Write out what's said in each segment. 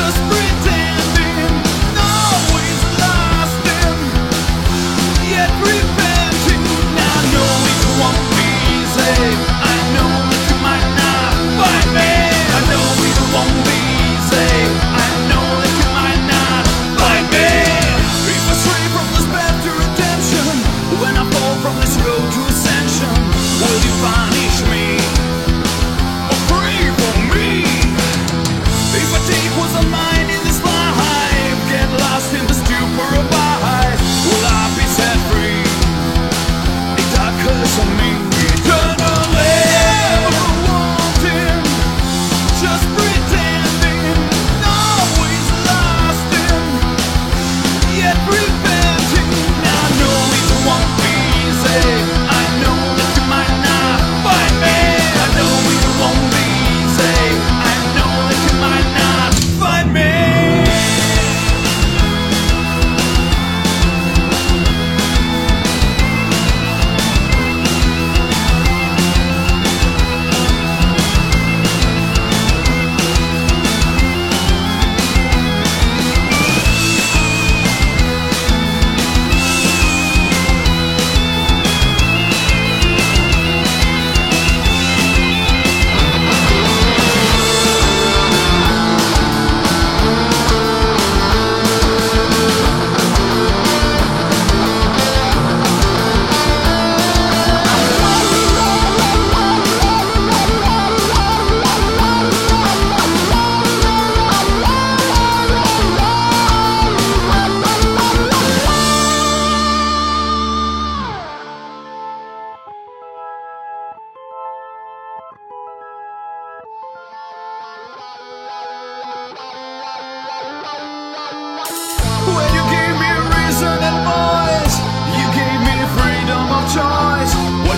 just breathe.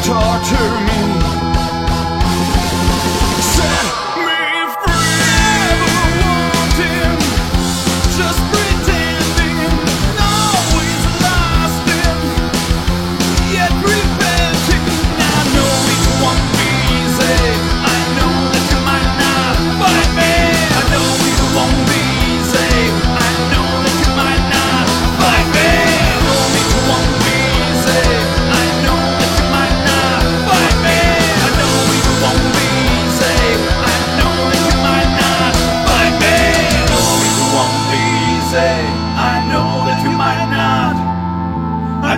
torture me.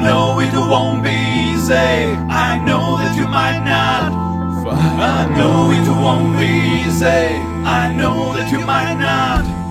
know it won't be easy. I know that you might not. I know it won't be easy. I know that you might not.